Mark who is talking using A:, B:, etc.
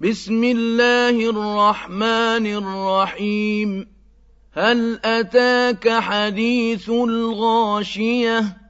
A: بسم الله الرحمن الرحيم. هل أتاك حديث الغاشية؟